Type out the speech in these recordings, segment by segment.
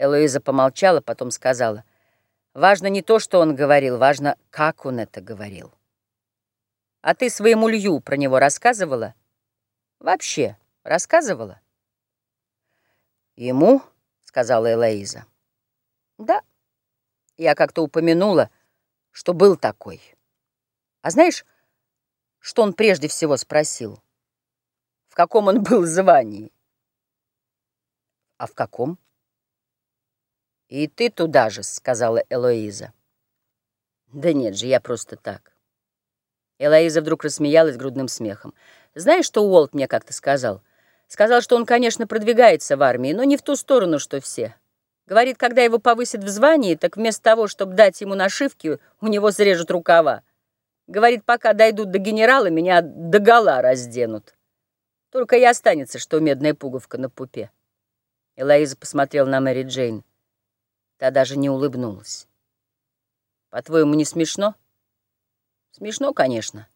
Элоиза помолчала, потом сказала. Важно не то, что он говорил, важно, как он это говорил. А ты своему Лью про него рассказывала? Вообще рассказывала? Ему, сказала Элоиза. Да, я как-то упомянула, что был такой. А знаешь, что он прежде всего спросил? В каком он был звании? А в каком? «И ты туда же», — сказала Элоиза. «Да нет же, я просто так». Элоиза вдруг рассмеялась грудным смехом. «Знаешь, что Уолт мне как-то сказал? Сказал, что он, конечно, продвигается в армии, но не в ту сторону, что все. Говорит, когда его повысят в звании, так вместо того, чтобы дать ему нашивки, у него срежут рукава. Говорит, пока дойдут до генерала, меня догола разденут. Только и останется, что медная пуговка на пупе». Элоиза посмотрела на Мэри Джейн. Та даже не улыбнулась. По-твоему, не смешно? Смешно, конечно.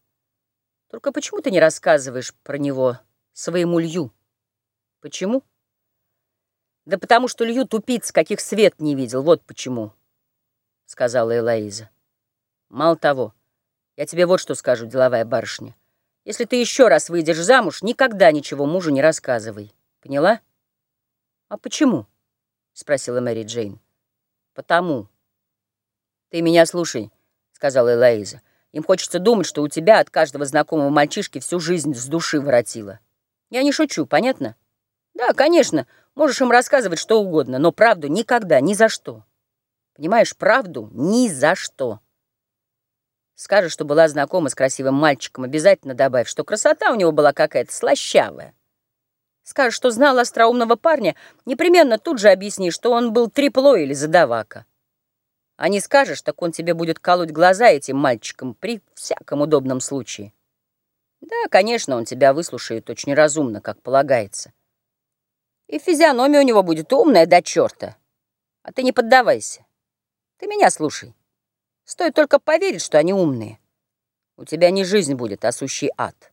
Только почему ты не рассказываешь про него своему Лью? Почему? Да потому что Лью тупиц, каких свет не видел, вот почему, сказала Элоиза. Мало того, я тебе вот что скажу, деловая барышня. Если ты еще раз выйдешь замуж, никогда ничего мужу не рассказывай. Поняла? А почему? Спросила Мэри Джейн. «Потому». «Ты меня слушай», — сказала Элоиза. «Им хочется думать, что у тебя от каждого знакомого мальчишки всю жизнь с души воротила. Я не шучу, понятно?» «Да, конечно, можешь им рассказывать что угодно, но правду никогда, ни за что. Понимаешь, правду ни за что». Скажешь, что была знакома с красивым мальчиком, обязательно добавь, что красота у него была какая-то слащавая. Скажешь, что знал остроумного парня, непременно тут же объясни, что он был трепло или задавака. А не скажешь, так он тебе будет колоть глаза этим мальчикам при всяком удобном случае. Да, конечно, он тебя выслушает очень разумно, как полагается. И физиономия у него будет умная до черта. А ты не поддавайся. Ты меня слушай. Стоит только поверить, что они умные. У тебя не жизнь будет, а сущий ад.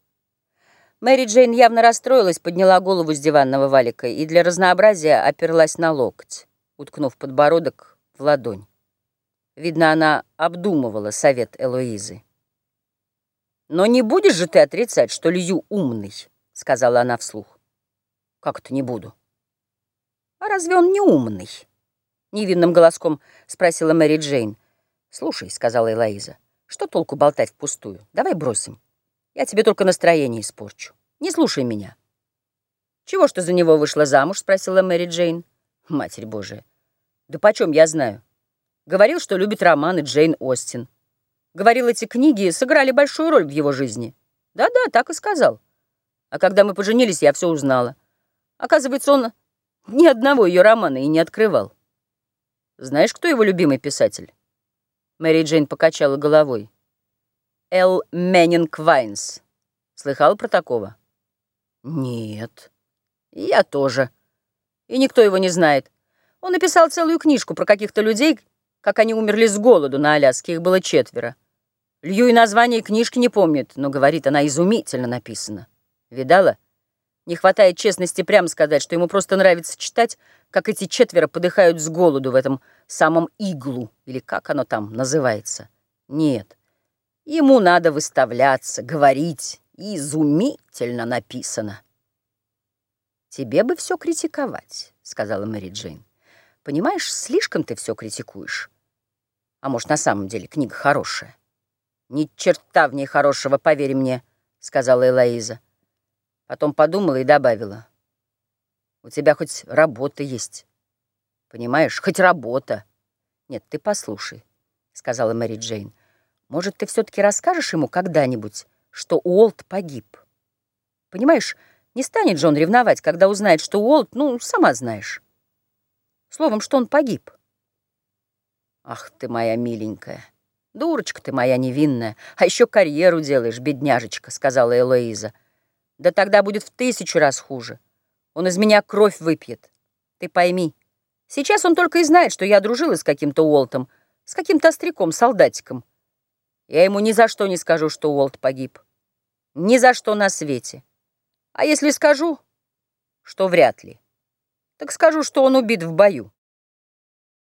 Мэри Джейн явно расстроилась, подняла голову с диванного валика и для разнообразия оперлась на локоть, уткнув подбородок в ладонь. Видно, она обдумывала совет Элоизы. «Но не будешь же ты отрицать, что Лью умный?» — сказала она вслух. «Как это не буду?» «А разве он не умный?» — невинным голоском спросила Мэри Джейн. «Слушай», — сказала Элоиза, — «что толку болтать впустую? Давай бросим». Я тебе только настроение испорчу. Не слушай меня. Чего ж ты за него вышла замуж? Спросила Мэри Джейн. Матерь Божия. Да почем я знаю? Говорил, что любит романы Джейн Остин. Говорил, эти книги сыграли большую роль в его жизни. Да-да, так и сказал. А когда мы поженились, я все узнала. Оказывается, он ни одного ее романа и не открывал. Знаешь, кто его любимый писатель? Мэри Джейн покачала головой. Эл Меннинг Вайнс. Слыхал про такого? Нет. Я тоже. И никто его не знает. Он написал целую книжку про каких-то людей, как они умерли с голоду на Аляске. Их было четверо. Лью и название книжки не помнит, но, говорит, она изумительно написана. Видала? Не хватает честности прямо сказать, что ему просто нравится читать, как эти четверо подыхают с голоду в этом самом иглу, или как оно там называется. Нет. Ему надо выставляться, говорить. Изумительно написано. «Тебе бы все критиковать», — сказала Мэри Джейн. «Понимаешь, слишком ты все критикуешь. А может, на самом деле книга хорошая?» «Ни черта в ней хорошего, поверь мне», — сказала Элоиза. Потом подумала и добавила. «У тебя хоть работа есть. Понимаешь, хоть работа». «Нет, ты послушай», — сказала Мэри Джейн. Может, ты все-таки расскажешь ему когда-нибудь, что Уолт погиб? Понимаешь, не станет Джон ревновать, когда узнает, что Уолт, ну, сама знаешь. Словом, что он погиб. Ах ты моя миленькая, дурочка ты моя невинная, а еще карьеру делаешь, бедняжечка, сказала Элоиза. Да тогда будет в тысячу раз хуже. Он из меня кровь выпьет. Ты пойми, сейчас он только и знает, что я дружила с каким-то Уолтом, с каким-то остряком-солдатиком. Я ему ни за что не скажу, что Уолт погиб. Ни за что на свете. А если скажу, что вряд ли, так скажу, что он убит в бою.